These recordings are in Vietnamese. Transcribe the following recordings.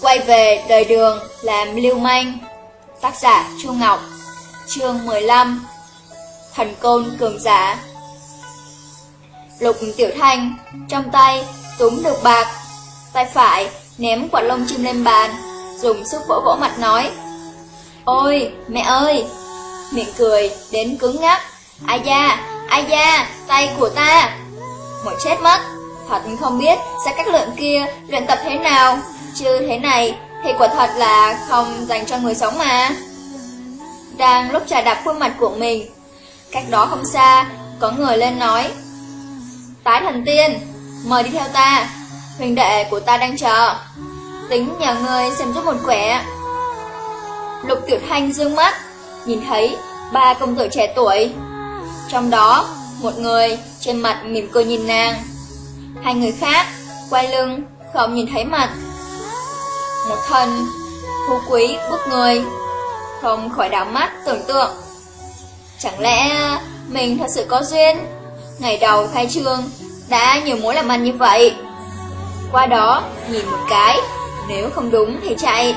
Quay về đời đường làm lưu manh Tác giả Chu Ngọc Chương 15 Thần Côn Cường Giả. Lục Tiểu Thanh Trong tay túm được bạc Tay phải ném quả lông chim lên bàn Dùng sức vỗ vỗ mặt nói Ôi mẹ ơi! Miệng cười đến cứng ngắc Ai da, ai da, tay của ta! Một chết mất Thật không biết sẽ các lượng kia luyện tập thế nào. Chứ thế này thì quả thật là không dành cho người sống mà. Đang lúc trà đạp khuôn mặt của mình, Cách đó không xa, Có người lên nói Tái thần tiên, Mời đi theo ta huỳnh đệ của ta đang chờ. Tính nhờ người xem giúp một quẻ. Lục Tiểu Thanh dương mắt, Nhìn thấy ba công tử trẻ tuổi. Trong đó, Một người trên mặt mỉm cười nhìn nàng. Hai người khác Quay lưng, không nhìn thấy mặt. Một thần Phú quý, bức người, Không khỏi đảo mắt tưởng tượng. Chẳng lẽ Mình thật sự có duyên? Ngày đầu khai trương, Đã nhiều mối làm ăn như vậy. Qua đó, nhìn một cái, Nếu không đúng thì chạy.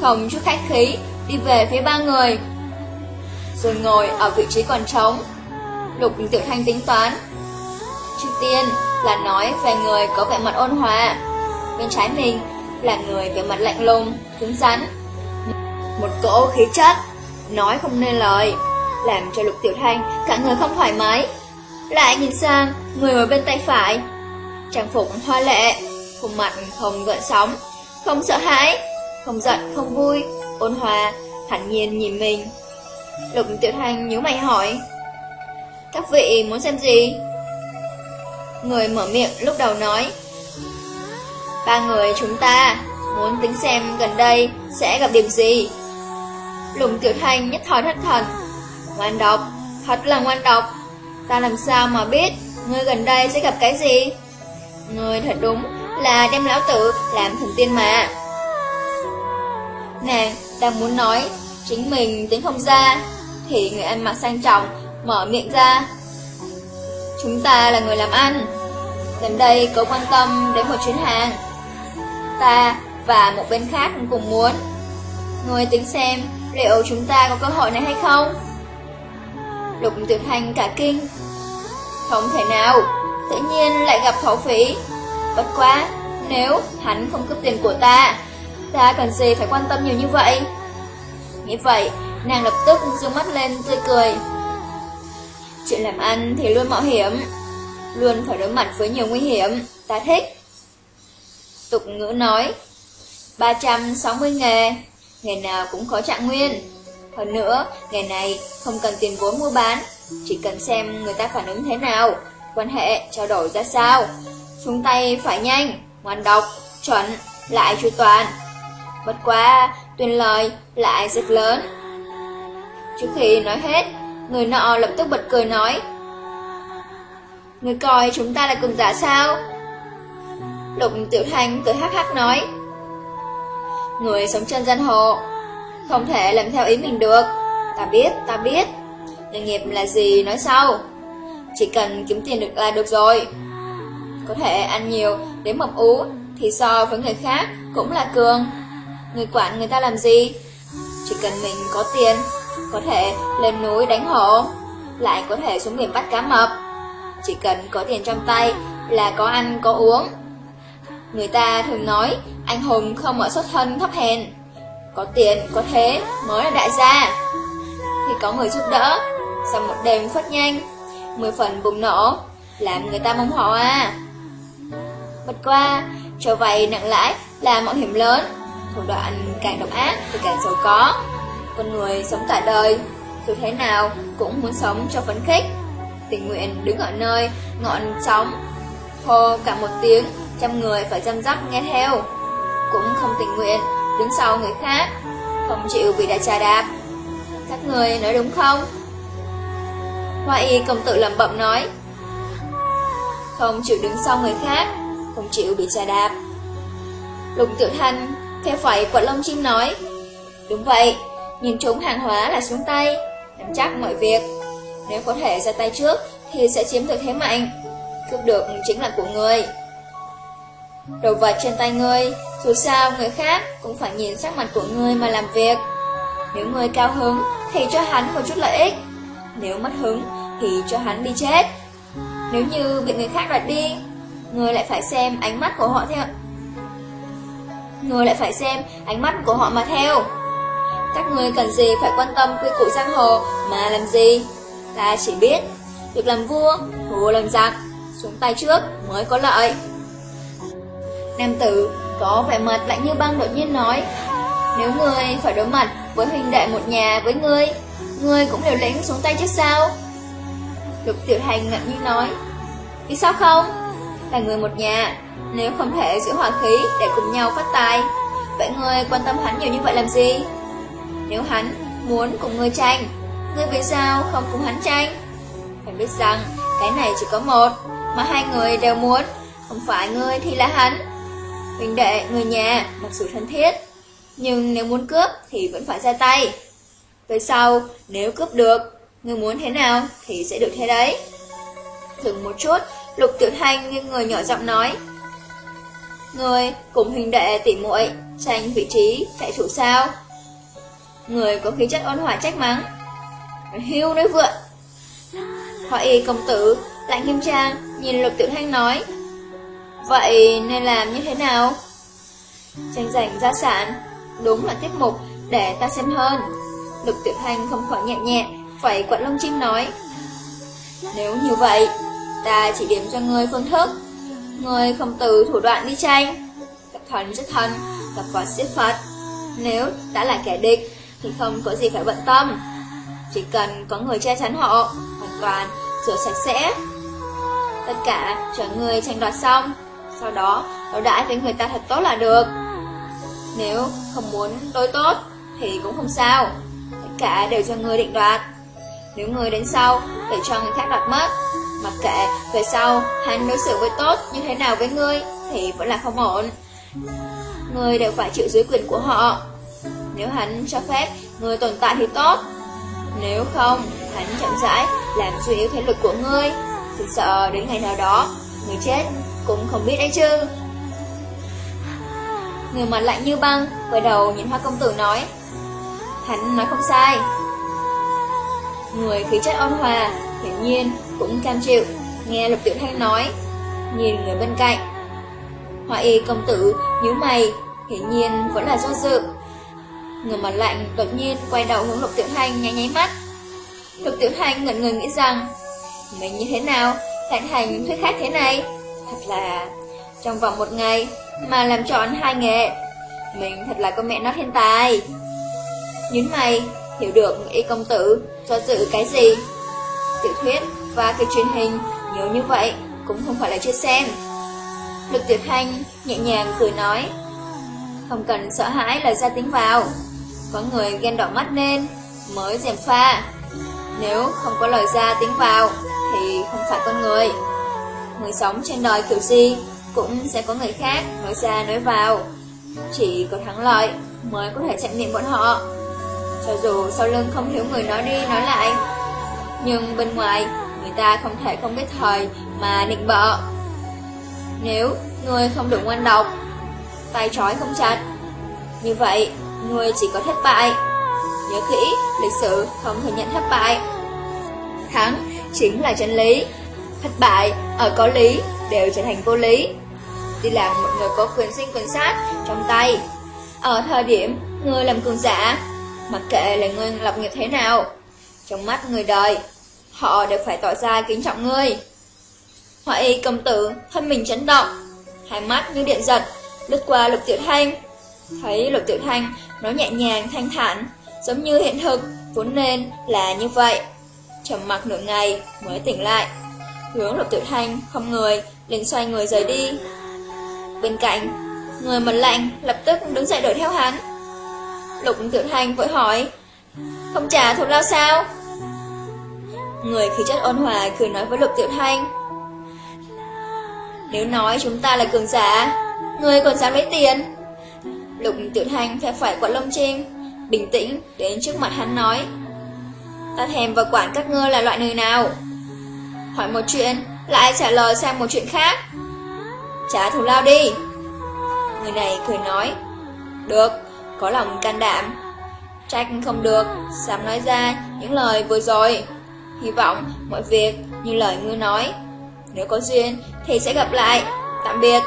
Không chút khách khí, Đi về phía ba người. Rồi ngồi ở vị trí còn trống, Lục tự thanh tính toán. Trước tiên là nói về người có vẻ mặt ôn hòa, Bên trái mình là người vẻ mặt lạnh lùng, cứng rắn Một cỗ khí chất Nói không nên lời Làm cho lục tiểu thanh cả người không thoải mái Lại nhìn sang người ở bên tay phải Trang phục hoa lệ Khuôn mặt không gợn sóng Không sợ hãi Không giận không vui Ôn hòa thản nhiên nhìn mình Lục tiểu thanh nhíu mày hỏi Các vị muốn xem gì? Người mở miệng lúc đầu nói Ba người chúng ta Muốn tính xem gần đây Sẽ gặp điểm gì. Lùng tiểu thanh nhất thời thất thần. Ngoan độc, thật là ngoan độc. Ta làm sao mà biết Ngươi gần đây sẽ gặp cái gì? Ngươi thật đúng là đem lão tử làm thần tiên mà. Nàng đang muốn nói Chính mình tính không ra Thì người ăn mặc sang trọng Mở miệng ra. Chúng ta là người làm ăn Gần đây có quan tâm đến một chuyến hàng. Ta và một bên khác cũng cùng muốn. Người tính xem liệu chúng ta có cơ hội này hay không? Lục tuyệt hành cả kinh. Không thể nào, Tự nhiên lại gặp thổ phỉ. Bất quá, Nếu hắn không cướp tiền của ta Ta cần gì phải quan tâm nhiều như vậy? Nghĩ vậy, Nàng lập tức dương mắt lên tươi cười. Chuyện làm ăn thì luôn mạo hiểm, Luôn phải đối mặt với nhiều nguy hiểm, Ta thích. Tục ngữ nói. 360 nghề Nghề nào cũng có trạng nguyên. Hơn nữa, nghề này không cần tiền vốn mua bán Chỉ cần xem người ta phản ứng thế nào Quan hệ trao đổi ra sao. Xuống tay phải nhanh Ngoan độc, chuẩn, lại chu toàn. Bất quá, tuyên lời lại rất lớn. Trước khi nói hết Người nọ lập tức bật cười nói Người coi chúng ta là cường giả sao? Lục tiểu thanh cười hắc hắc nói. Người sống trên dân hộ Không thể làm theo ý mình được. Ta biết, ta biết. Nghề nghiệp là gì nói sau. Chỉ cần kiếm tiền được là được rồi. Có thể ăn nhiều đến mập ú Thì so với người khác cũng là cường. Người quản người ta làm gì? Chỉ cần mình có tiền Có thể lên núi đánh hổ Lại có thể xuống biển bắt cá mập. Chỉ cần có tiền trong tay Là có ăn có uống. Người ta thường nói, Anh hùng không ở xuất thân thấp hèn. Có tiền, có thế, mới là đại gia. Thì có người giúp đỡ, Sau một đêm phát nhanh, Mười phần bùng nổ, Làm người ta mong họ à. Bật qua, Cho vay nặng lãi là mạo hiểm lớn. Thủ đoạn càng độc ác thì càng giàu có. Con người sống cả đời, Dù thế nào cũng muốn sống cho phấn khích. Tình nguyện đứng ở nơi ngọn sóng, Hô cả một tiếng. Trăm người phải chăm dắp nghe theo. Cũng không tình nguyện, Đứng sau người khác, Không chịu bị đại trà đạp. Các người nói đúng không? Hoa y công tử lẩm bẩm nói. Không chịu đứng sau người khác, Không chịu bị trà đạp. Lục tiểu thanh Theo phải quạt lông chim nói. Đúng vậy, Nhìn chúng hàng hóa là xuống tay, Nắm chắc mọi việc. Nếu có thể ra tay trước Thì sẽ chiếm được thế mạnh. Cướp được chính là của người. Đồ vật trên tay ngươi Dù sao người khác cũng phải nhìn sắc mặt của ngươi mà làm việc. Nếu ngươi cao hứng thì cho hắn một chút lợi ích. Nếu mất hứng thì cho hắn đi chết. Nếu như bị người khác đoạt đi Ngươi lại phải xem ánh mắt của họ theo Ngươi lại phải xem ánh mắt của họ mà theo. Các ngươi cần gì phải quan tâm quy củ giang hồ mà làm gì? Ta chỉ biết được làm vua, vua làm giặc Xuống tay trước mới có lợi. Nam tử có vẻ mặt lạnh như băng đột nhiên nói, Nếu ngươi phải đối mặt với huynh đệ một nhà với ngươi Ngươi cũng đều lĩnh xuống tay chứ sao? Lục tiểu hành ngậm như nói, Vì sao không? Là người một nhà, Nếu không thể giữ hòa khí để cùng nhau phát tài, Vậy ngươi quan tâm hắn nhiều như vậy làm gì? Nếu hắn muốn cùng ngươi tranh, Ngươi vì sao không cùng hắn tranh? Phải biết rằng, cái này chỉ có một Mà hai người đều muốn, Không phải ngươi thì là hắn. Huynh đệ, người nhà, mặc dù thân thiết. Nhưng nếu muốn cướp thì vẫn phải ra tay. Về sau, nếu cướp được Người muốn thế nào thì sẽ được thế đấy. Dừng một chút Lục tiểu thanh nghiêng người nhỏ giọng nói. Người cùng huynh đệ tỉ muội tranh vị trí chạy chủ sao? Người có khí chất ôn hòa trách mắng. Hưu nói vượn Họ y công tử Lạnh nghiêm trang Nhìn lục tiểu thanh nói. Vậy nên làm như thế nào? Tranh giành gia sản, Đúng là tiết mục, để ta xem hơn. Lục tiểu thanh không khỏi nhẹ nhẹ Phải quặn lông chim nói. Nếu như vậy, Ta chỉ điểm cho ngươi phương thức. Ngươi không từ thủ đoạn đi tranh. Gặp thần giết thần, Gặp Phật giết Phật. Nếu đã là kẻ địch, Thì không có gì phải bận tâm. Chỉ cần có người che chắn họ, Hoàn toàn rửa sạch sẽ. Tất cả chờ người tranh đoạt xong sau đó đối đãi với người ta thật tốt là được. Nếu không muốn đối tốt, Thì cũng không sao. Tất cả đều cho người định đoạt. Nếu người đến sau để cho người khác đoạt mất, Mặc kệ về sau hắn đối xử với tốt như thế nào với ngươi, Thì vẫn là không ổn. Ngươi đều phải chịu dưới quyền của họ. Nếu hắn cho phép người tồn tại thì tốt. Nếu không, hắn chậm rãi làm suy yếu thế lực của ngươi. Thì sợ đến ngày nào đó, Người chết cũng không biết đấy chứ. Người mặt lạnh như băng, Quay đầu nhìn hoa công tử nói Hắn nói không sai. Người khí chất ôn hòa, Hiển nhiên cũng cam chịu, Nghe lục tiểu thanh nói, Nhìn người bên cạnh. Hoa y công tử nhíu mày, Hiển nhiên vẫn là do dự. Người mặt lạnh đột nhiên quay đầu hướng lục tiểu thanh nháy nháy mắt. Lục tiểu thanh ngẩn người nghĩ rằng, Mình như thế nào? Lại thành thuyết khác thế này? Thật là trong vòng một ngày mà làm tròn hai nghề Mình thật là con mẹ nó thiên tài. Nhấn mày, hiểu được y công tử cho dự cái gì? Tiểu thuyết và cái truyền hình nhiều như vậy cũng không phải là chưa xem. Lực tiểu thanh nhẹ nhàng cười nói, Không cần sợ hãi lời ra tiếng vào. Có người ghen đỏ mắt nên mới dèm pha. Nếu không có lời ra tiếng vào thì không phải con người. Người sống trên đời kiểu gì Cũng sẽ có người khác nói ra nói vào. Chỉ có thắng lợi Mới có thể chặn miệng bọn họ. Cho dù sau lưng không thiếu người nói đi nói lại, Nhưng bên ngoài Người ta không thể không biết thời Mà định bợ. Nếu người không đủ ngoan độc, Tay trói không chặt, Như vậy Người chỉ có thất bại. Nhớ kỹ, Lịch sử không thừa nhận thất bại. Thắng chính là chân lý thất bại ở có lý đều trở thành vô lý. Đi làm một người có quyền sinh quyền sát trong tay. Ở thời điểm người làm cường giả, mặc kệ là người lập nghiệp thế nào, trong mắt người đời, họ đều phải tỏ ra kính trọng ngươi. Họa y công tử thân mình chấn động, hai mắt như điện giật, lướt qua lục tiểu thanh. Thấy lục tiểu thanh nói nhẹ nhàng thanh thản, giống như hiện thực, vốn nên là như vậy. Trầm mặc nửa ngày mới tỉnh lại. Hướng lục tiểu thanh không người, liền xoay người rời đi. Bên cạnh, Người mật lạnh lập tức đứng dậy đuổi theo hắn. Lục tiểu thanh vội hỏi, Không trả thù lao sao? Người khí chất ôn hòa cười nói với lục tiểu thanh Nếu nói chúng ta là cường giả, Người còn dám lấy tiền? Lục tiểu thanh phải phải quạt lông chim, Bình tĩnh đến trước mặt hắn nói, Ta thèm và quản các ngươi là loại người nào? Hỏi một chuyện, lại trả lời sang một chuyện khác. Trả thù lao đi. Người này cười nói Được, có lòng can đảm. Trách không được, dám nói ra những lời vừa rồi. Hy vọng mọi việc như lời ngươi nói. Nếu có duyên thì sẽ gặp lại. Tạm biệt.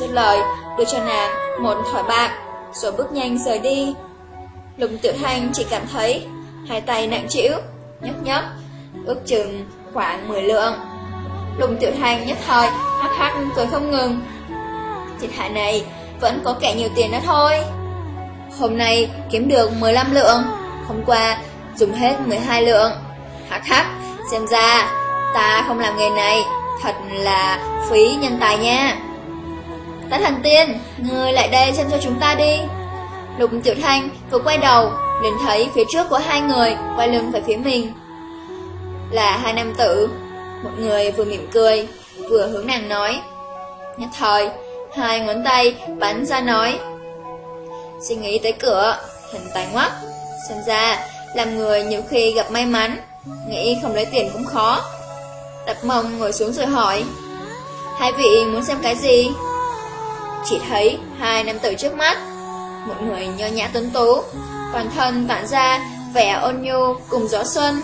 Dứt lời đưa cho nàng một thỏi bạc Rồi bước nhanh rời đi. Lục tiểu thanh chỉ cảm thấy Hai tay nặng chịu Nhấp nhấp Ước chừng khoảng 10 lượng. Lùng tiểu thanh nhất thời, Hắc hắc, cười không ngừng. Trên hạ này vẫn có kẻ nhiều tiền đó thôi. Hôm nay kiếm được 15 lượng, Hôm qua dùng hết 12 lượng. Hắc hắc, Xem ra ta không làm nghề này Thật là phí nhân tài nha. Tá thần tiên, Ngươi lại đây xem cho chúng ta đi. Lục tiểu thanh vừa quay đầu liền thấy phía trước của hai người Quay lưng về phía mình. Là hai nam tử. Một người vừa mỉm cười, Vừa hướng nàng nói, Nhất thời, Hai ngón tay bắn ra nói, Suy nghĩ tới cửa, Hình tài ngoắc Xem ra, làm người nhiều khi gặp may mắn, Nghĩ không lấy tiền cũng khó. Đặt mông ngồi xuống rồi hỏi, Hai vị muốn xem cái gì? Chỉ thấy hai nam tử trước mắt, Một người nho nhã tuấn tú, Toàn thân tản ra vẻ ôn nhu cùng gió xuân.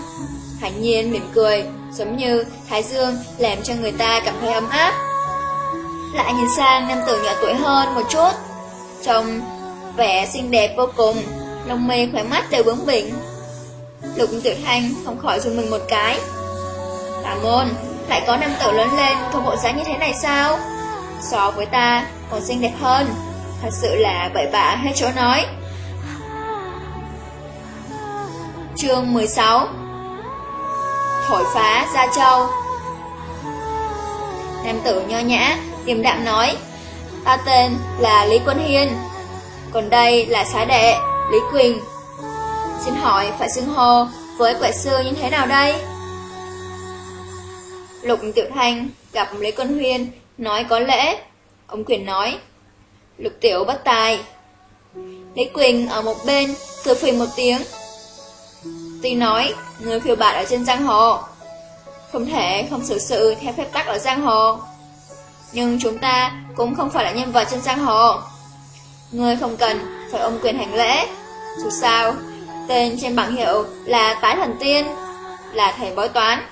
Hạnh nhiên, mỉm cười, Giống như thái dương làm cho người ta cảm thấy ấm áp. Lại nhìn sang nam tử nhỏ tuổi hơn một chút, Trông vẻ xinh đẹp vô cùng, Lông mê khỏe mắt đều bướng bỉnh. Lục tiểu thanh không khỏi dùng mình một cái. Tà môn, Lại có nam tử lớn lên Không bộ dáng như thế này sao? So với ta, còn xinh đẹp hơn. Thật sự là bậy bạ hết chỗ nói. Chương 16 Thổi phá Gia Châu Nam tử nho nhã Điềm đạm nói Ta tên là Lý Quân Hiên Còn đây là xá đệ Lý Quỳnh Xin hỏi phải xưng hô với quẻ sư như thế nào đây? Lục Tiểu Thanh gặp Lý Quân Huyên nói có lễ. Ông Quyền nói, Lục Tiểu bất tài. Lý Quỳnh ở một bên, cười phì một tiếng. Tuy nói, người phiêu bạt ở trên giang hồ, không thể không xử sự theo phép tắc ở giang hồ. Nhưng chúng ta cũng không phải là nhân vật trên giang hồ. Người không cần phải ôm quyền hành lễ. Dù sao, tên trên bảng hiệu là Tái Thần Tiên, là thầy bói toán.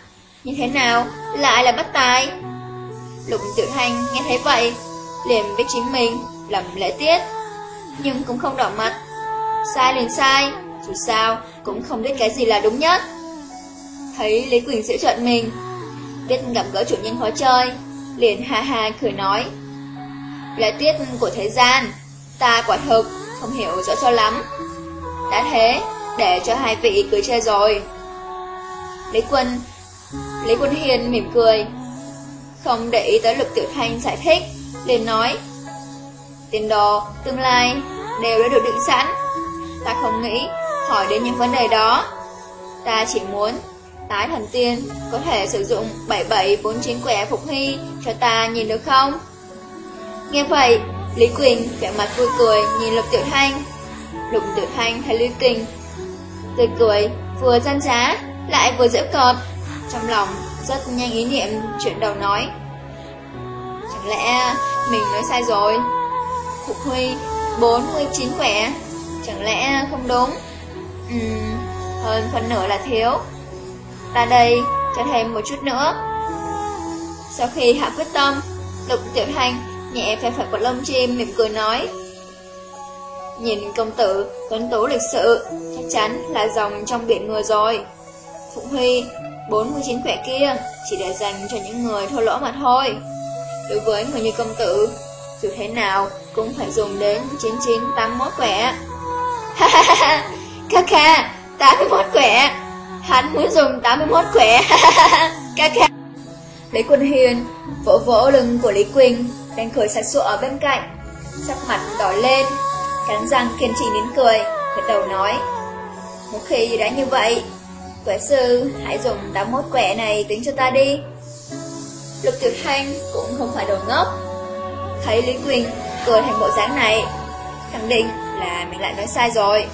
Như thế nào lại là bất tài? Lục Tiểu Thanh nghe thấy vậy, liền biết chính mình lầm lễ tiết, nhưng cũng không đỏ mặt. Sai liền sai, dù sao cũng không biết cái gì là đúng nhất. Thấy Lý Quỳnh diễu trợn mình, biết gặp gỡ chủ nhân khó chơi, liền ha ha cười nói. là tiết của thế gian, ta quả thực không hiểu rõ cho lắm. Đã thế, để cho hai vị cười chơi rồi. Lý Quân Lý Quân Hiền mỉm cười, không để ý tới Lục Tiểu Thanh giải thích, liền nói Tiền đồ, tương lai đều đã được định sẵn. Ta không nghĩ hỏi đến những vấn đề đó. Ta chỉ muốn tái thần tiên có thể sử dụng 7749 quẻ phục hy cho ta nhìn được không? Nghe vậy, Lý Quỳnh vẻ mặt vui cười nhìn Lục Tiểu Thanh. Lục Tiểu Thanh thấy Lý Quỳnh tươi cười, vừa gian trá, lại vừa dễ cọt. Trong lòng rất nhanh ý niệm chuyện đầu nói. Chẳng lẽ mình nói sai rồi? Phục Huy 49 quẻ chẳng lẽ không đúng? Ừ, hơn phần nửa là thiếu. Ta đây cho thêm một chút nữa. Sau khi hạ quyết tâm, Lục Tiểu Thanh nhẹ phê phải của lông chim mỉm cười nói. Nhìn công tử, tuấn tú lịch sự, chắc chắn là dòng trong biển người rồi. Phụng Huy, 49 khỏe kia, chỉ để dành cho những người thua lỗ mà thôi. Đối với người như công tử, dù thế nào cũng phải dùng đến 9981 khỏe. Ha ha ha, Kha kha, 81 khỏe. Hắn muốn dùng 81 khỏe, Kha kha Lý Quân Hiền vỗ vỗ lưng của Lý Quỳnh, đang cười sạch sụa ở bên cạnh, sắc mặt đỏ lên, cắn răng kiên trì nín cười, gật đầu nói. Một khi đã như vậy, quẻ sư hãy dùng 81 quẻ này tính cho ta đi. Lục Tiểu Thanh cũng không phải đồ ngốc. Thấy Lý Quỳnh cười thành bộ dáng này, khẳng định là mình lại nói sai rồi.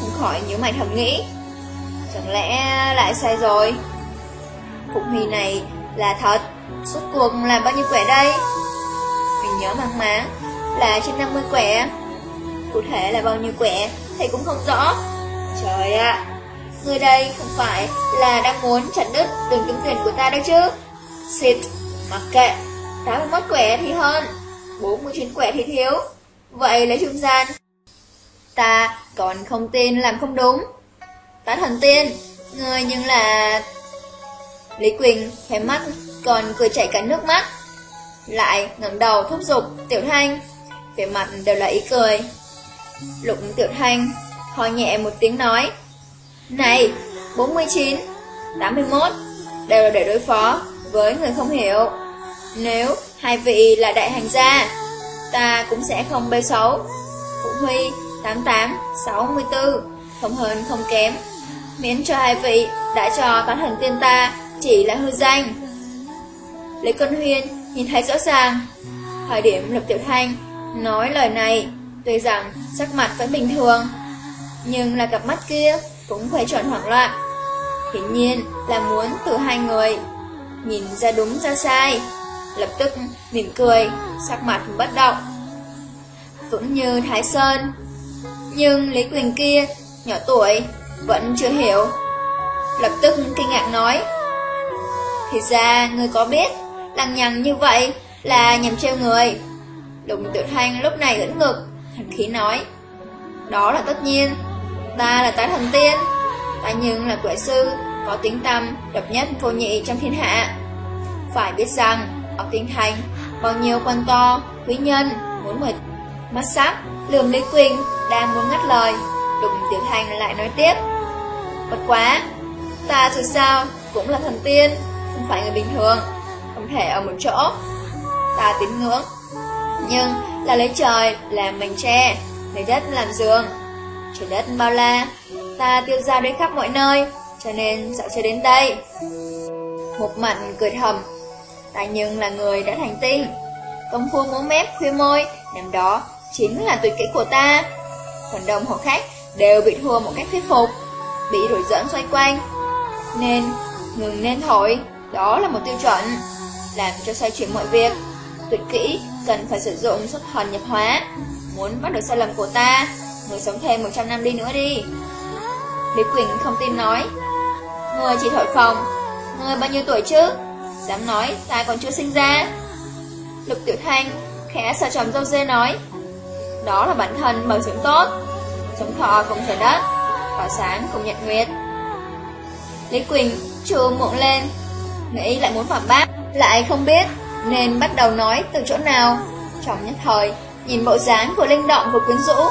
Không khỏi nhíu mày thầm nghĩ. Chẳng lẽ lại sai rồi? Phục huy này là thật, suốt cuộc là bao nhiêu quẻ đây? Mình nhớ mang má là trên 50 quẻ. Cụ thể là bao nhiêu quẻ thầy cũng không rõ. Trời ạ, người đây không phải là đang muốn chặt đứt đường kiếm tiền của ta đâu chứ. Xịt, mặc kệ, 81 quẻ thì hơn, 49 quẻ thì thiếu. Vậy lấy trung gian. Ta còn không tin làm không đúng. Tá thần tiên, người nhưng là... Lý Quỳnh khẽ mắt còn cười chảy cả nước mắt. Lại ngẩng đầu thúc giục Tiểu Thanh, vẻ mặt đều là ý cười. Lục Tiểu Thanh Hò nhẹ một tiếng nói, Này, 49, 81, đều là để đối phó với người không hiểu. Nếu hai vị là đại hành gia, ta cũng sẽ không bê xấu. Phụ Huy 88, 64, không hơn không kém. Miễn cho hai vị đã cho toán thần tiên ta chỉ là hư danh. Lý Quân Huyên nhìn thấy rõ ràng, thời điểm Lục Tiểu Thanh nói lời này, tuy rằng sắc mặt vẫn bình thường, nhưng là cặp mắt kia cũng phải tròn hoảng loạn. Hiển nhiên là muốn từ hai người nhìn ra đúng ra sai, lập tức mỉm cười, sắc mặt bất động. Vững như Thái Sơn. Nhưng Lý Quỳnh kia, nhỏ tuổi, vẫn chưa hiểu. Lập tức kinh ngạc nói, Thì ra, người có biết, lằng nhằng như vậy là nhằm trêu người. Lùng Tiểu Thanh lúc này ưỡn ngực, thần khí nói, Đó là tất nhiên, ta là tái thần tiên, ta nhưng là quệ sư, có tiếng tâm, độc nhất vô nhị trong thiên hạ. Phải biết rằng, ở Tiên Thành, bao nhiêu quan to, quý nhân, muốn mời mắt sắc, lường Lý Quỳnh đang muốn ngắt lời, Đụng Tiểu Thanh lại nói tiếp. Bất quá, ta dù sao cũng là thần tiên, không phải người bình thường, không thể ở một chỗ. Ta tín ngưỡng, nhưng là lấy trời làm mảnh tre, lấy đất làm giường. Trời đất bao la, ta tiêu dao đến khắp mọi nơi, cho nên dạo chơi đến đây. Một mặt cười thầm, ta nhưng là người đã thành tinh. Công phu múa mép khuya môi, nằm đó chính là tuyệt kỹ của ta. Phần đông hộ khác đều bị thua một cách thuyết phục, bị đuổi dẫn xoay quanh. Nên, ngừng nên thổi, đó là một tiêu chuẩn, làm cho xoay chuyển mọi việc. Tuyệt kỹ cần phải sử dụng xuất hòn nhập hóa. Muốn bắt được sai lầm của ta, người sống thêm 100 năm đi nữa đi. Lý Quỳnh không tin nói, người chỉ thổi phòng, người bao nhiêu tuổi chứ? Dám nói ta còn chưa sinh ra. Lục Tiểu Thanh khẽ sờ trầm dâu dê nói, đó là bản thân mở dưỡng tốt, sống thọ cùng trời đất, tỏa sáng cùng nhật nguyệt. Lý Quỳnh chưa muộn lên, nghĩ lại muốn phản bác, lại không biết nên bắt đầu nói từ chỗ nào. Trong nhất thời, nhìn bộ dáng của linh động và quyến rũ,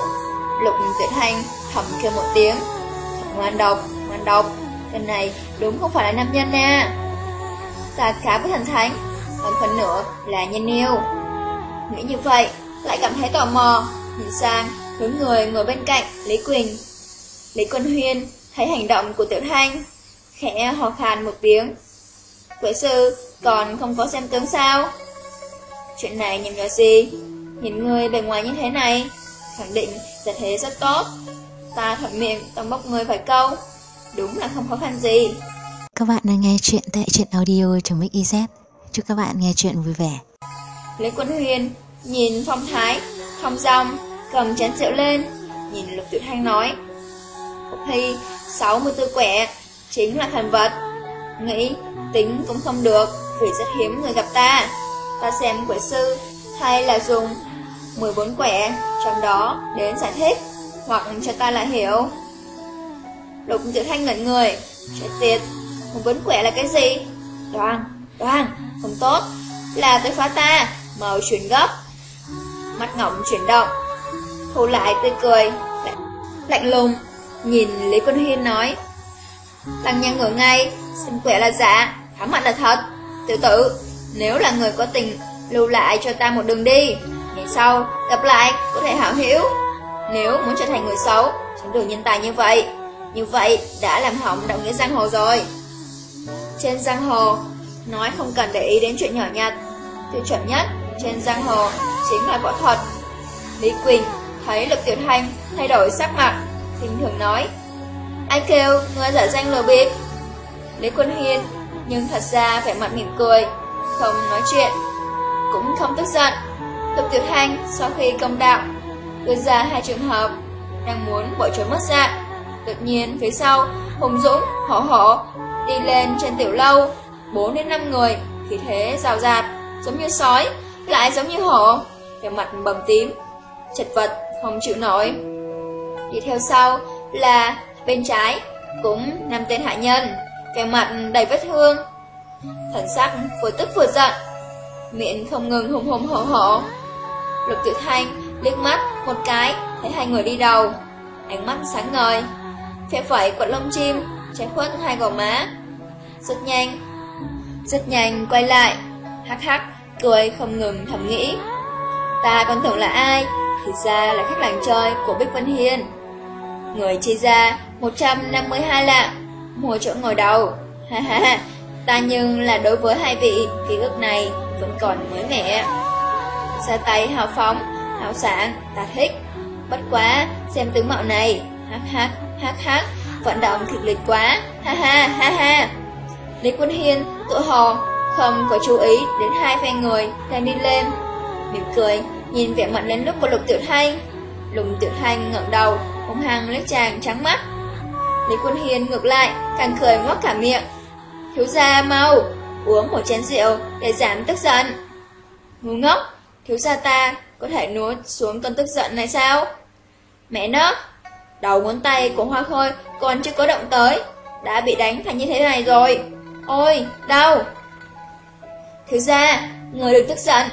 Lục Tuyệt Hành thầm kêu một tiếng, ngoan độc, ngoan độc, lần này đúng không phải là nam nhân nè. Ta khá với thần thánh, còn phần nữa là nhân yêu. Nghĩ như vậy, lại cảm thấy tò mò, nhìn sang hướng người ngồi bên cạnh Lý Quỳnh. Lý Quân Huyên thấy hành động của Tiểu Thanh, khẽ hò khan một tiếng. Quỷ sư còn không có xem tướng sao? Chuyện này nhầm nhò gì? Nhìn người bề ngoài như thế này, khẳng định là thế rất tốt. Ta thuận miệng tông bốc người vài câu, đúng là không khó khăn gì. Các bạn đang nghe chuyện tại truyện audio trong Mix Chúc các bạn nghe chuyện vui vẻ. Lý Quân Huyền nhìn phong thái, không dong, cầm chén rượu lên, nhìn Lục Tuyệt Thanh nói. Phục Hy 64 quẻ, chính là thần vật. Nghĩ tính cũng không được, vì rất hiếm người gặp ta. Ta xem quẻ sư hay là dùng 14 quẻ, trong đó đến giải thích, hoặc cho ta lại hiểu. Lục Tuyệt Thanh ngẩn người, chết tiệt, 14 quẻ là cái gì? Đoàn, đoàn, không tốt, là tới phá ta, màu chuyển gấp. Mắt ngọng chuyển động, thu lại tươi cười, lạnh, lạnh lùng, nhìn Lý Quân Hiên nói. Lăng nhân ngửa ngay, xem quẻ là giả, khá mặt là thật. Tiểu tử, nếu là người có tình, lưu lại cho ta một đường đi. Ngày sau, gặp lại, có thể hảo hiểu. Nếu muốn trở thành người xấu, chẳng đường nhân tài như vậy. Như vậy, đã làm hỏng đạo nghĩa giang hồ rồi. Trên giang hồ, nói không cần để ý đến chuyện nhỏ nhặt. Tiêu chuẩn nhất trên giang hồ chính là võ thuật. Lý Quỳnh thấy Lực Tiểu Thanh thay đổi sắc mặt, bình thường nói. Ai kêu, người giả danh lừa bịp. Lý Quân Hiên, nhưng thật ra vẻ mặt mỉm cười, không nói chuyện, cũng không tức giận. Lục Tiểu Thanh sau khi công đạo đưa ra hai trường hợp đang muốn bỏ trốn mất dạng. Đột nhiên phía sau, Hùng Dũng, Hổ Hổ đi lên trên tiểu lâu, 4 đến 5 người, khí thế rào rạt, giống như sói, lại giống như hổ, vẻ mặt bầm tím, chật vật, không chịu nổi. Đi theo sau là bên trái, cũng năm tên hạ nhân, vẻ mặt đầy vết thương. Thần sắc vừa tức vừa giận, miệng không ngừng hùng hùng hổ hổ. Lục Tiểu Thanh liếc mắt một cái, thấy hai người đi đầu, ánh mắt sáng ngời. Phe phẩy quật lông chim, trái khuất hai gò má. Rất nhanh, rất nhanh quay lại, hắc hắc, cười không ngừng thầm nghĩ. Ta còn tưởng là ai, thì ra là khách làng chơi của Bích Vân Hiên. Người chia ra 152 lạng, mua chỗ ngồi đầu. Ha ha ha, ta nhưng là đối với hai vị, ký ức này vẫn còn mới mẻ. Xa tay hào phóng, hào sản, ta thích. Bất quá, xem tướng mạo này, hắc hắc, hắc hắc, vận động kịch liệt quá, ha ha ha ha. Lý Quân Hiên tự hò không có chú ý đến hai phe người đang đi lên. Mỉm cười, nhìn vẻ mặt lên lúc của Lục Tiểu Thanh. Lục Tiểu Thanh ngẩng đầu, hung hăng lấy chàng trắng mắt. Lý Quân Hiên ngược lại, càng cười ngoác cả miệng. Thiếu gia mau, uống một chén rượu để giảm tức giận. Ngu ngốc, thiếu gia ta có thể nuốt xuống cơn tức giận này sao? Mẹ nó, đầu ngón tay của Hoa Khôi còn chưa có động tới, đã bị đánh thành như thế này rồi. Ôi, đau! Thiếu gia, người được tức giận.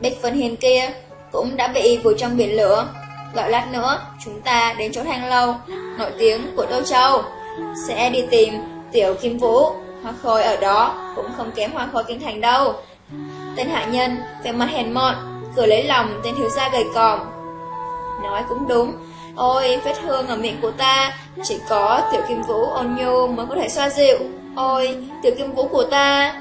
Bích Vân Hiền kia cũng đã bị vùi trong biển lửa. Gọi lát nữa, chúng ta đến chỗ thanh lâu, nổi tiếng của Đô Châu. Sẽ đi tìm Tiểu Kim Vũ, Hoa Khôi ở đó cũng không kém Hoa Khôi Kinh Thành đâu. Tên hạ nhân, vẻ mặt hèn mọn, cười lấy lòng tên thiếu gia gầy còm. Nói cũng đúng, ôi vết thương ở miệng của ta, chỉ có Tiểu Kim Vũ ôn nhu mới có thể xoa dịu. Ôi, Tiểu Kim Vũ của ta...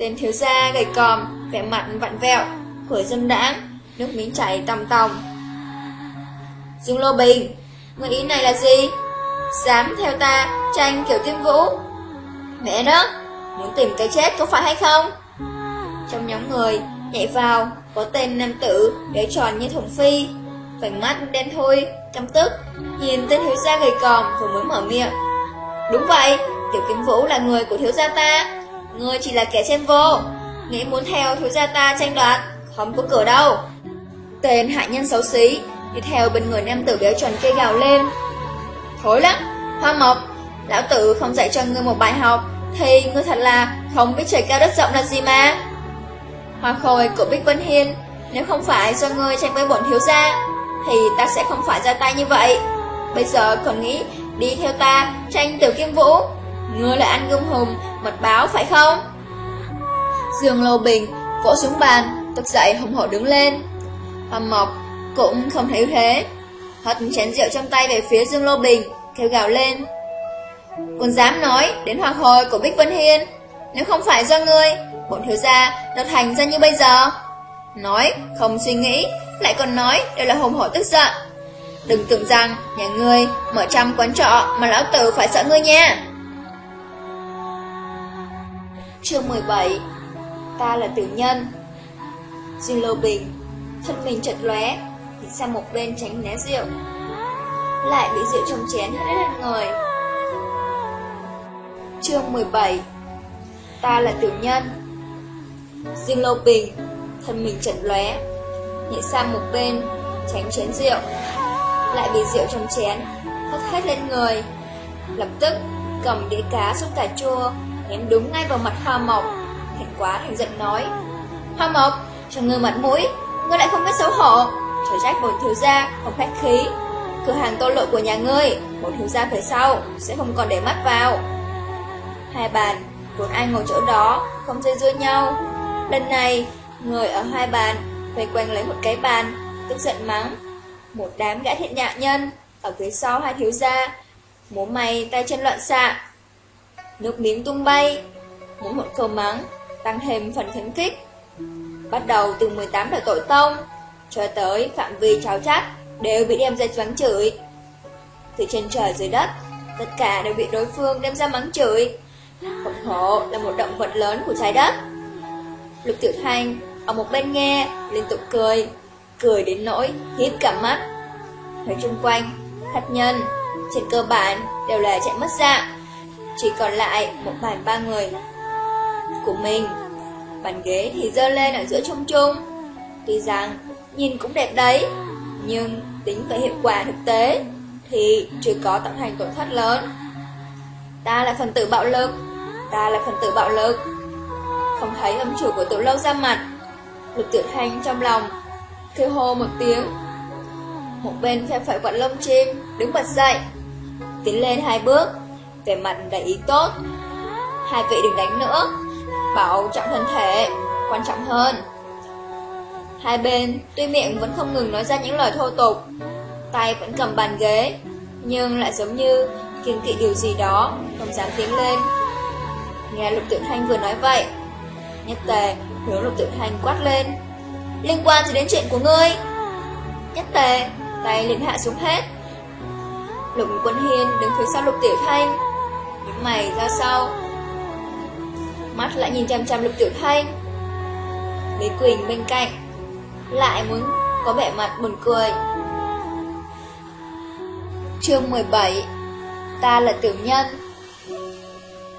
Tên thiếu gia gầy còm, vẻ mặt vặn vẹo, cười dâm đãng, nước miếng chảy tòng tòng. Dương Lô Bình, người ý này là gì? Dám theo ta tranh kiểu tiêm vũ. Mẹ đó, muốn tìm cái chết có phải hay không? Trong nhóm người, nhảy vào, có tên nam tử, để tròn như thùng phi. Vành mắt đen thui, căm tức, nhìn tên thiếu gia gầy còm vừa mới mở miệng. Đúng vậy, tiểu kiếm vũ là người của thiếu gia ta. Ngươi chỉ là kẻ chen vô. Nghĩ muốn theo thiếu gia ta tranh đoạt, Không có cửa đâu. Tên hạ nhân xấu xí, Đi theo bên người nam tử béo tròn kia gào lên. Thối lắm, Hoa mộc, Lão tử không dạy cho ngươi một bài học, Thì ngươi thật là không biết trời cao đất rộng là gì mà. Hoa khôi của Bích Vân Hiên, Nếu không phải do ngươi tranh với bổn thiếu gia, Thì ta sẽ không phải ra tay như vậy. Bây giờ còn nghĩ đi theo ta tranh tiểu kim vũ. Ngươi là anh gông hùng mật báo phải không? Dương Lô Bình vỗ xuống bàn, tức dậy hùng hổ đứng lên. Hoàng Mộc cũng không thấy thế, hất chén rượu trong tay về phía Dương Lô Bình, kêu gào lên. Còn dám nói đến hoàng hồi của Bích Vân Hiên, nếu không phải do ngươi, bổn thiếu gia đâu thành ra như bây giờ. Nói, không suy nghĩ, lại còn nói đều là hùng hổ tức giận. Đừng tưởng rằng nhà ngươi mở trăm quán trọ mà lão tử phải sợ ngươi nha. Chương 17 Ta là tử nhân. Duyên Lô Bình, Thân mình chật lóe, Thì sang một bên tránh né rượu. Lại bị rượu trong chén hết lên người Chương 17 Ta là tử nhân. Duyên Lô Bình, Thân mình chật lóe Nhảy sang một bên, Tránh chén rượu. Lại bị rượu trong chén, Hất hết lên người. Lập tức cầm đĩa cá sốt cà chua ném đúng ngay vào mặt Hoa Mộc. Thành quá thành giận nói, Hoa Mộc, cho ngươi mặt mũi, ngươi lại không biết xấu hổ. Trời trách bổn thiếu gia, không khách khí. Cửa hàng tô lộ của nhà ngươi, bổn thiếu gia về sau, sẽ không còn để mắt vào. Hai bàn, vốn ai ngồi chỗ đó, không dây dưa nhau. Lần này, người ở hai bàn, vây quanh lấy một cái bàn, tức giận mắng. Một đám gã thiện nhạc nhân, ở phía sau hai thiếu gia, múa may tay chân loạn xạ, nước miếng tung bay. Mỗi một câu mắng, tăng thêm phần khấn kích. Bắt đầu từ 18 đời tội tông, cho tới phạm vi cháo chát, đều bị đem ra mắng chửi. Từ trên trời dưới đất, tất cả đều bị đối phương đem ra mắng chửi. Khổng hổ là một động vật lớn của trái đất. Lục Tiểu Thanh ở một bên nghe, liên tục cười, cười đến nỗi hiếp cả mắt. Thấy chung quanh, khách nhân, trên cơ bản đều là chạy mất dạng, chỉ còn lại một bàn ba người của mình. Bàn ghế thì dơ lên ở giữa trung trung, tuy rằng nhìn cũng đẹp đấy, nhưng tính về hiệu quả thực tế thì chưa có tạo thành tổn thất lớn. Ta là phần tử bạo lực, ta là phần tử bạo lực. Không thấy âm chủ của tiểu lâu ra mặt, lục tiểu hành trong lòng, kêu hô một tiếng. Một bên phe phải quạt lông chim, đứng bật dậy, tiến lên hai bước, về mặt đầy ý tốt. Hai vị đừng đánh nữa, bảo trọng thân thể, quan trọng hơn. Hai bên, tuy miệng vẫn không ngừng nói ra những lời thô tục, tay vẫn cầm bàn ghế, nhưng lại giống như kiên kỵ điều gì đó, không dám tiến lên. Nghe Lục Tiểu Thanh vừa nói vậy, nhất tề hướng Lục Tiểu Thanh quát lên. Liên quan gì đến chuyện của ngươi? Nhất tề, tay liền hạ xuống hết. Lục Quân Hiên đứng phía sau Lục Tiểu Thanh, những mày ra sau. Mắt lại nhìn chăm chăm Lục Tiểu Thanh. Lý Quỳnh bên cạnh, lại muốn có vẻ mặt buồn cười. Chương 17 Ta là tiểu nhân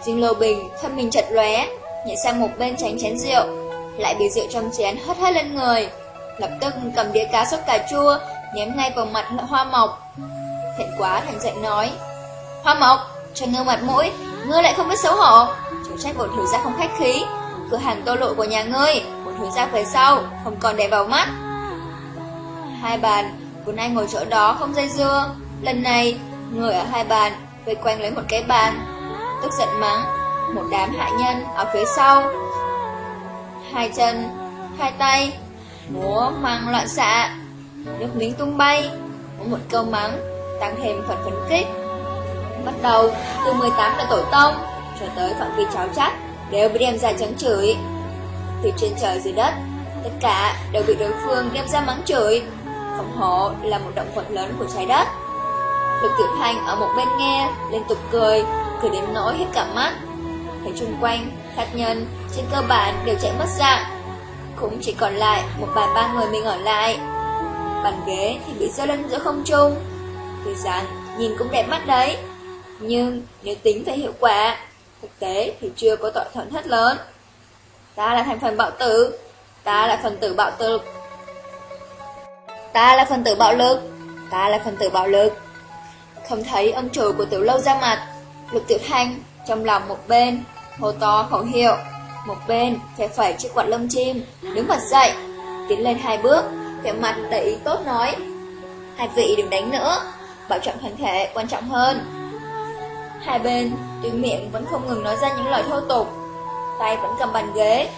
Dinh Lô Bình thân mình chật lóe Nhảy sang một bên tránh chén rượu Lại bị rượu trong chén hất hết lên người Lập tức cầm đĩa cá sốt cà chua Ném ngay vào mặt hoa mộc Thẹn quá thành giận nói Hoa mộc, cho ngơ mặt mũi Ngươi lại không biết xấu hổ. Chủ trách bổn thiếu gia không khách khí. Cửa hàng tô lộ của nhà ngươi Bổn thiếu gia về sau Không còn để vào mắt. Hai bàn Vốn nay ngồi chỗ đó không dây dưa. Lần này, người ở hai bàn vây quanh lấy một cái bàn, tức giận mắng, một đám hạ nhân ở phía sau. Hai chân, hai tay, múa mang loạn xạ, nước miếng tung bay, mỗi một câu mắng, tăng thêm phần phấn kích. Bắt đầu, từ 18 là tổ tông, cho tới phạm vi cháu chắc, đều bị đem ra trắng chửi. Từ trên trời dưới đất, tất cả đều bị đối phương đem ra mắng chửi. phòng hộ là một động vật lớn của trái đất. Lục Tiểu Thanh ở một bên nghe, liên tục cười, cười đến nỗi hết cả mắt. Thấy chung quanh, khách nhân trên cơ bản đều chạy mất dạng. Cũng chỉ còn lại một bàn ba người mình ở lại. Bàn ghế thì bị rơi lên giữa không trung. Tuy rằng nhìn cũng đẹp mắt đấy, nhưng nếu tính về hiệu quả, thực tế thì chưa có tội thuận thất lớn. Ta là thành phần bạo tử, ta là phần tử bạo lực. Ta là phần tử bạo lực, ta là phần tử bạo lực. Không thấy ông chủ của tiểu lâu ra mặt Lục tiểu thanh trong lòng một bên Hô to khẩu hiệu Một bên phải phẩy chiếc quạt lông chim Đứng bật dậy Tiến lên hai bước Vẻ mặt đầy ý tốt nói Hai vị đừng đánh nữa Bảo trọng thân thể quan trọng hơn Hai bên tuy miệng vẫn không ngừng nói ra những lời thô tục Tay vẫn cầm bàn ghế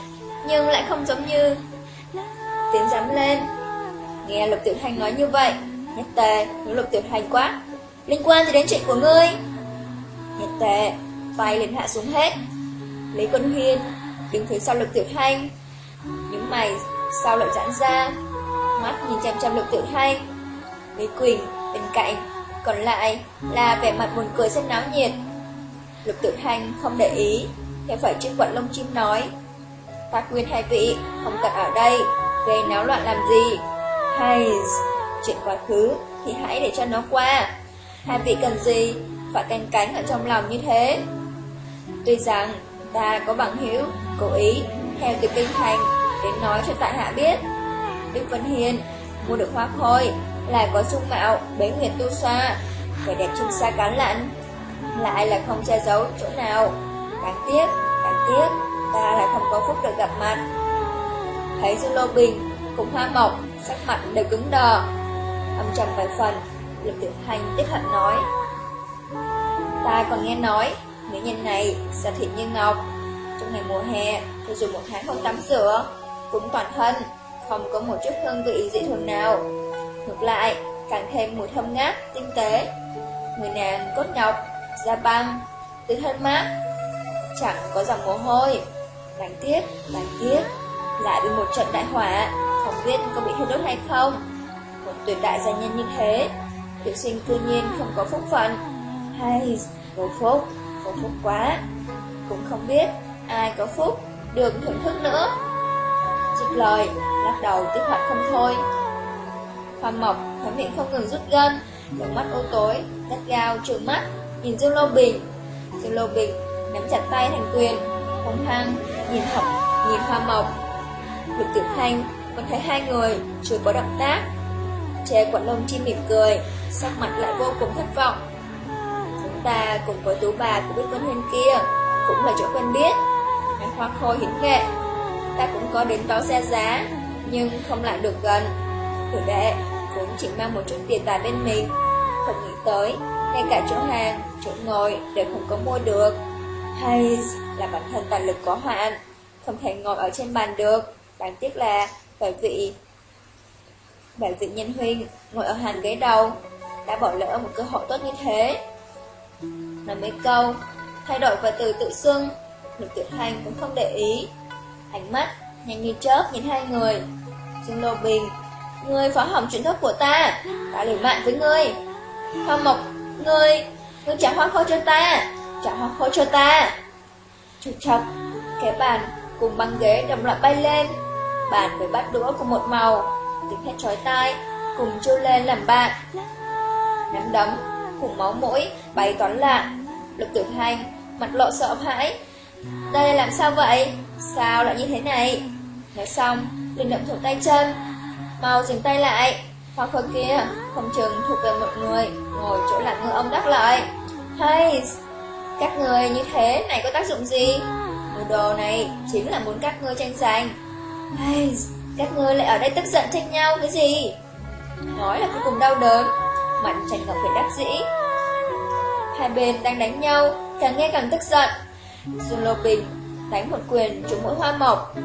Nhưng lại không giống như Tiến dám lên Nghe Lục Tiểu Thanh nói như vậy Nhất tề, những Lục Tiểu Thanh quá Liên quan gì đến chuyện của ngươi? Nhật tệ, tay liền hạ xuống hết. Lý Quân Hiên đứng phía sau lục tiểu thanh. Những mày sau lại giãn ra, mắt nhìn chăm chăm lục tiểu thanh. Lý Quỳnh bên cạnh, còn lại là vẻ mặt buồn cười rất náo nhiệt. Lục tự hành không để ý, theo phải chiếc quận lông chim nói. Ta khuyên hai vị, không cần ở đây, gây náo loạn làm gì. Hay, chuyện quá khứ thì hãy để cho nó qua. Hai vị cần gì Phải canh cánh ở trong lòng như thế Tuy rằng ta có bằng hiểu Cố ý theo từ kinh thành Đến nói cho tại hạ biết Đức Vân Hiền Mua được hoa khôi lại có dung mạo bế nguyệt tu xoa Vẻ đẹp trên xa cán lạnh Lại là không che giấu chỗ nào. Đáng tiếc, đáng tiếc Ta lại không có phúc được gặp mặt. Thấy Dương Lô Bình Cùng Hoa Mộc Sắc mặt đều cứng đờ. Âm trầm vài phần Lục Tiểu Thanh tiếc hận nói. Ta còn nghe nói mỹ nhân này da thịt như ngọc. Trong ngày mùa hè Cho dù một tháng không tắm rửa Cũng toàn thân Không có một chút hương vị dị thường nào. Ngược lại Càng thêm mùi thơm ngát, tinh tế. Người nàng cốt ngọc, da băng Từ thân mát Chẳng có dòng mồ hôi. Đáng tiếc, đáng tiếc Lại bị một trận đại hỏa Không biết có bị thiêu đốt hay không. Một tuyệt đại gia nhân như thế Tiểu sinh cư nhiên không có phúc phận. Hay, vô phúc, vô phúc quá. Cũng không biết ai có phúc được thưởng thức nữa. Dứt lời, lắc đầu tiếc hận không thôi. Hoa Mộc khóe miệng không ngừng rút gân, đôi mắt ô tối, gắt gao trừng mắt, nhìn Dương Lô Bình. Dương Lô Bình nắm chặt tay thành quyền, hồng hăng nhìn học, nhìn Hoa Mộc. Lục tử Thanh còn thấy hai người chưa có động tác. Che quận lông chim mỉm cười, sắc mặt lại vô cùng thất vọng. Chúng ta cùng với tú bà của Bích Vân Huyền kia cũng là chỗ quen biết. Ngành hoa khôi hiến nghệ, ta cũng có đến đó xe giá, nhưng không lại được gần. Tử đệ cũng chỉ mang một chút tiền tài bên mình, không nghĩ tới, ngay cả chỗ hàng, chỗ ngồi đều không có mua được. Hay là bản thân tài lực có hạn, không thể ngồi ở trên bàn được. Đáng tiếc là bởi vị bởi vị nhân huynh ngồi ở hàng ghế đầu đã bỏ lỡ một cơ hội tốt như thế. Nói mấy câu, thay đổi và từ tự xưng, Lục Tiểu Thanh cũng không để ý. Ánh mắt nhanh như chớp nhìn hai người. Dương Lô Bình, ngươi phá hỏng chuyện tốt của ta, ta liều mạng với ngươi. Hoa Mộc, ngươi, ngươi trả hoa khôi cho ta, trả hoa khôi cho ta. Chụp chọc, cái bàn cùng băng ghế đồng loạt bay lên, bàn với bát đũa cùng một màu, tiếng hét trói tai, cùng trôi lên làm bạn. Nắm đấm, cùng máu mũi, bay toán lạ. Lục tử thanh, mặt lộ sợ hãi. Đây làm sao vậy? Sao lại như thế này? Nói xong, liền động thủ tay chân. Mau dừng tay lại. Hoa khôi kia, không chừng thuộc về một người, ngồi chỗ lạc ngư ông đắc lợi. Hay, các người như thế này có tác dụng gì? Mùa đồ này chính là muốn các ngươi tranh giành. Hay, các ngươi lại ở đây tức giận tranh nhau cái gì? Nói là vô cùng đau đớn, mạnh Trần Ngọc phải đắc dĩ. Hai bên đang đánh nhau, càng nghe càng tức giận. Dương Lô Bình đánh một quyền trúng mũi hoa mộc.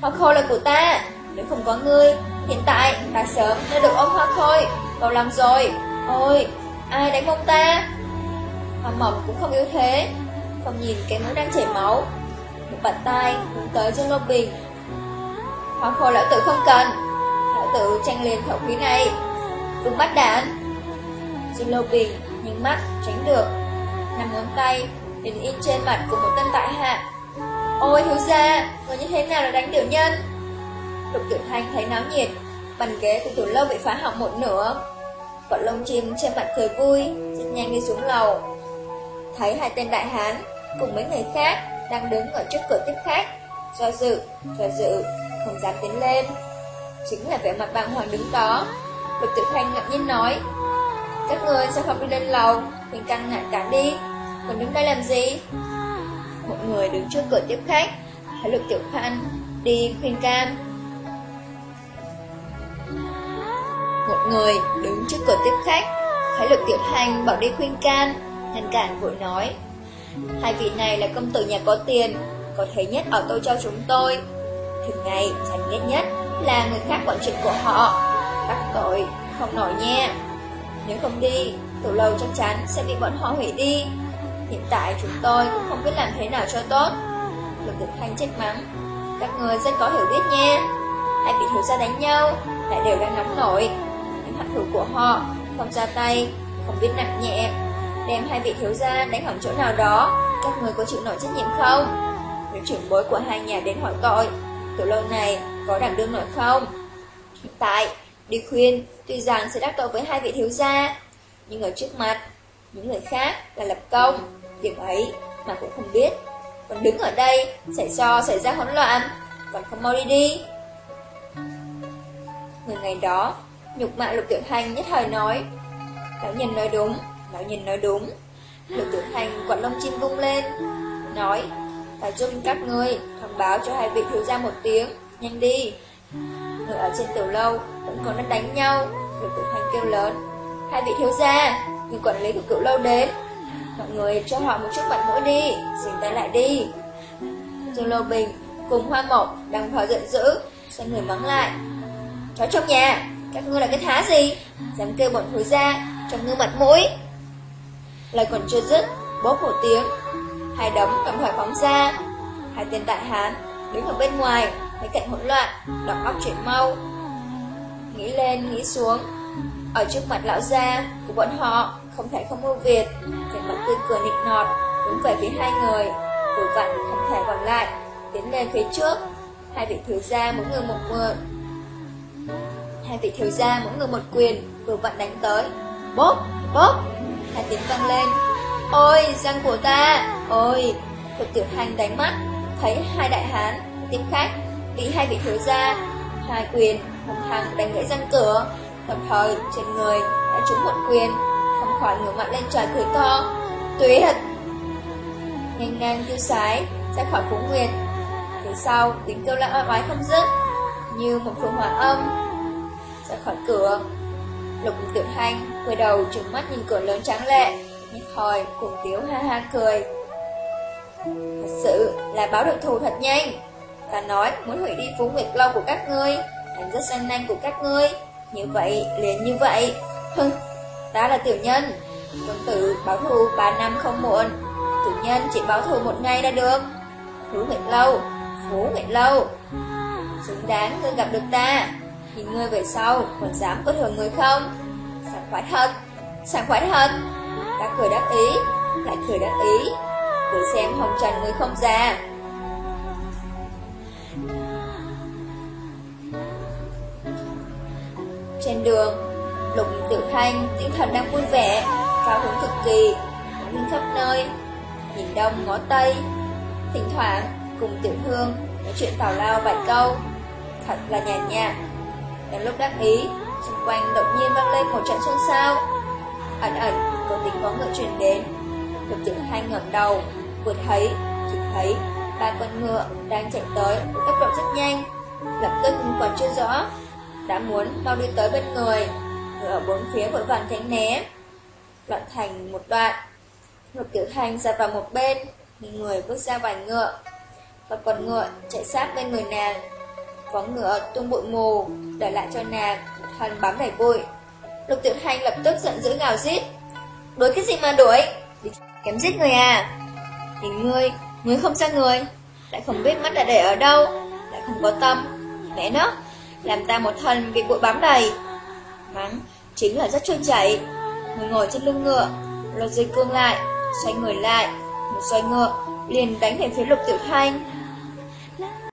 Hoa khôi là của ta, nếu không có ngươi, hiện tại ta sớm đã được ôm hoa khôi, vào lòng rồi. Ôi, ai đánh mông ta? Hoa mộc cũng không yếu thế, không nhìn cái mũi đang chảy máu. Một bàn tay hướng tới Dương lông Bình. Hoa khôi lão tử không cần, lão tử tranh liền khẩu khí này. Đừng bắt đạn. Dương Lô Bình nhìn mắt tránh được, nằm ngón tay Đến in trên mặt của một tân tại hạ. Ôi thiếu gia, người như thế nào là đánh tiểu nhân? Lục Tiểu Thanh thấy náo nhiệt, bàn ghế của tiểu lâu bị phá hỏng một nửa. Cậu lông chim trên mặt cười vui, rất nhanh đi xuống lầu. Thấy hai tên đại hán cùng mấy người khác đang đứng ở trước cửa tiếp khách, do dự, do dự, không dám tiến lên. Chính là vẻ mặt bàng hoàng đứng đó. Lục Tiểu Thanh ngậm nhiên nói, các người sao không đi lên lầu, mình căng ngại cả đi, còn đứng đây làm gì? Một người đứng trước cửa tiếp khách, thấy Lục Tiểu Thanh đi khuyên can. Một người đứng trước cửa tiếp khách, thấy lực Tiểu Thanh bảo đi khuyên can, ngăn cản vội nói. Hai vị này là công tử nhà có tiền, có thể nhất ở tôi cho chúng tôi. Thường ngày, chẳng ghét nhất là người khác quản chuyện của họ. bắt tội, không nổi nha. Nếu không đi, tủ lâu chắc chắn sẽ bị bọn họ hủy đi. Hiện tại chúng tôi cũng không biết làm thế nào cho tốt. Lục tiểu Thanh trách mắng. Các người rất có hiểu biết nha. Hai vị thiếu gia đánh nhau, lại đều đang nóng nổi hạ thủ của họ không ra tay, không biết nặng nhẹ. Đem hai vị thiếu gia đánh hỏng chỗ nào đó, các người có chịu nổi trách nhiệm không? Nếu trưởng bối của hai nhà đến hỏi tội, tiểu lâu này có đảm đương nổi không? Hiện tại, đi khuyên, tuy rằng sẽ đắc tội với hai vị thiếu gia, nhưng ở trước mặt, những người khác là lập công, điểm ấy mà cũng không biết. Còn đứng ở đây, xảy so xảy ra hỗn loạn, còn không mau đi đi. Người ngày đó, nhục mạ lục tiểu thanh nhất thời nói, lão nhìn nói đúng, lão nhìn nói đúng. Lục tiểu thanh quạt lông chim vung lên, nói, phải giúp các ngươi thông báo cho hai vị thiếu gia một tiếng, nhanh đi. Người ở trên tiểu lâu vẫn còn đang đánh nhau, lục tiểu thanh kêu lớn, hai vị thiếu gia, người quản lý của cựu lâu đến, mọi người cho họ một chút mặt mũi đi, dừng tay lại đi. Dương Lâu Bình cùng Hoa Mộc đang thở giận dữ, xoay người mắng lại. Chó trong nhà, các ngươi là cái thá gì? Dám kêu bọn thối ra, trong ngư mặt mũi. Lời còn chưa dứt, bốp một tiếng, hai đấm cầm thoại phóng ra. Hai tên đại hán đứng ở bên ngoài, thấy cảnh hỗn loạn, Đọc óc chuyển mau. Nghĩ lên, nghĩ xuống, ở trước mặt lão gia của bọn họ không thể không ưu việt, vẻ mặt tươi cười nịnh nọt, đứng về phía hai người, vừa vặn không thể còn lại, tiến lên phía trước. Hai vị thiếu gia mỗi người một người Hai vị thiếu gia mỗi người một quyền Vừa vặn đánh tới. Bốp, bốp Hai tiếng vang lên. Ôi, răng của ta Ôi, Lục tiểu hành đánh mắt Thấy hai đại hán. Tiếp khách Bị hai vị thiếu gia Hai quyền, hồng hằng đánh gãy răng cửa. Đồng thời trên người đã trúng một quyền Không khỏi ngửa mặt lên trời cười to. Tuyệt! Nhanh ngang tiêu sái Ra khỏi phố nguyệt. Phía sau tiếng kêu la oai không dứt Như một phương hỏa âm. Ra khỏi cửa. Lục tiểu thanh quay đầu trừng mắt nhìn cửa lớn trắng lệ Nhất hồi cùng tiếu ha ha cười. Thật sự là báo được thù thật nhanh. Ta nói muốn hủy đi phú nguyệt lâu của các ngươi Đánh rất sang nanh của các ngươi. Như vậy liền như vậy. Hừ, ta là tiểu nhân. Quân tử báo thù 3 năm không muộn. Tiểu nhân chỉ báo thù một ngày đã được. Phú nguyệt lâu Phú nguyệt lâu. Xứng đáng ngươi gặp được ta. Thì ngươi về sau còn dám có thường người không? Sảng khoái thật, Sảng khoái thật. Ta cười đắc ý, Lại cười đắc ý Cứ xem hồng trần người không già Trên đường, Lục Tiểu Thanh tinh thần đang vui vẻ, Cao hứng cực kỳ. Đi khắp nơi, Nhìn đông ngó tây. Thỉnh thoảng, cùng Tiểu Hương Nói chuyện tào lao vài câu. Thật là nhàn nhạt. Đến lúc đắc ý Xung quanh đột nhiên vang lên một trận xôn xao Ẩn ẩn có tiếng có ngựa truyền đến Lục tử hành ngẩng đầu Vừa thấy Chỉ thấy ba con ngựa đang chạy tới với tốc độ rất nhanh Lập tức còn chưa rõ đã muốn mau đi tới bên người, ngựa ở bốn phía vội vàng tránh né. Loạn thành một đoạn, Lục Tiểu Thanh ra vào một bên, người bước ra vài ngựa, và con ngựa chạy sát bên người nàng vó ngựa tung bụi mù, để lại cho nàng thân bám đầy bụi. Lục Tiểu Thanh lập tức giận dữ gào giết. Đuổi cái gì mà đuổi? Kém giết người à? Nhìn ngươi, ngươi không ra người, lại không biết mắt đã để ở đâu, lại không có tâm. Mẹ nó, làm ta một thân bị bụi bám đầy. mắng chính là rất trôi chảy. Người ngồi trên lưng ngựa, lột dây cương lại, xoay người lại, một xoay ngựa, liền đánh về phía lục tiểu thanh.